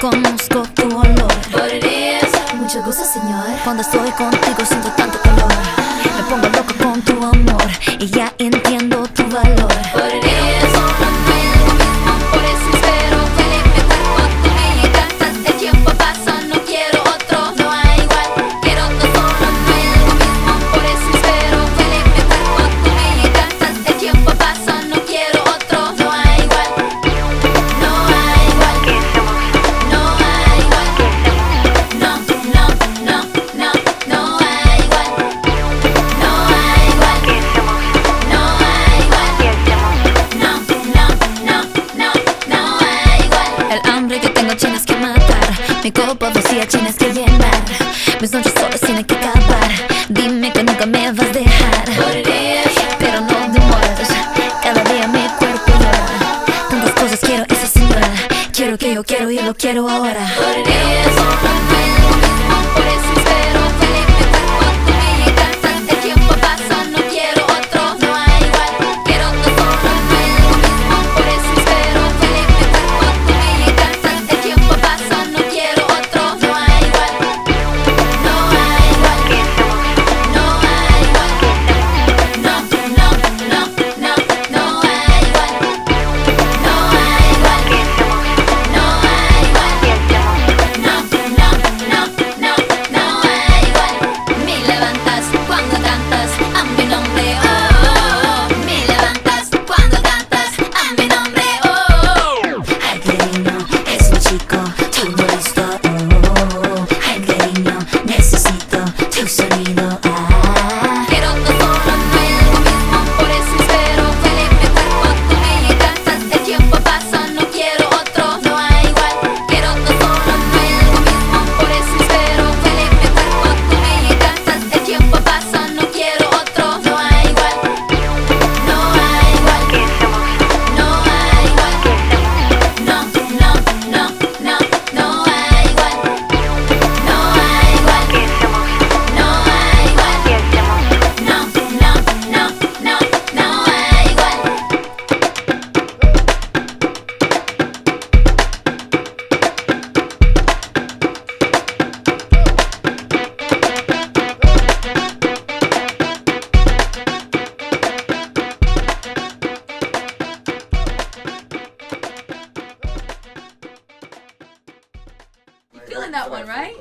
conozco tu olor. Podrías. Mucho gusto, señor. Cuando estoy contigo. Mi copa vacía tienes que llenar. Mis noches solo tienen que acabar. Dime que nunca me vas a dejar. Pero no demoras Cada día mi cuerpo llora. Tantas cosas quiero esa señora Quiero que yo quiero y lo quiero ahora. that one, right?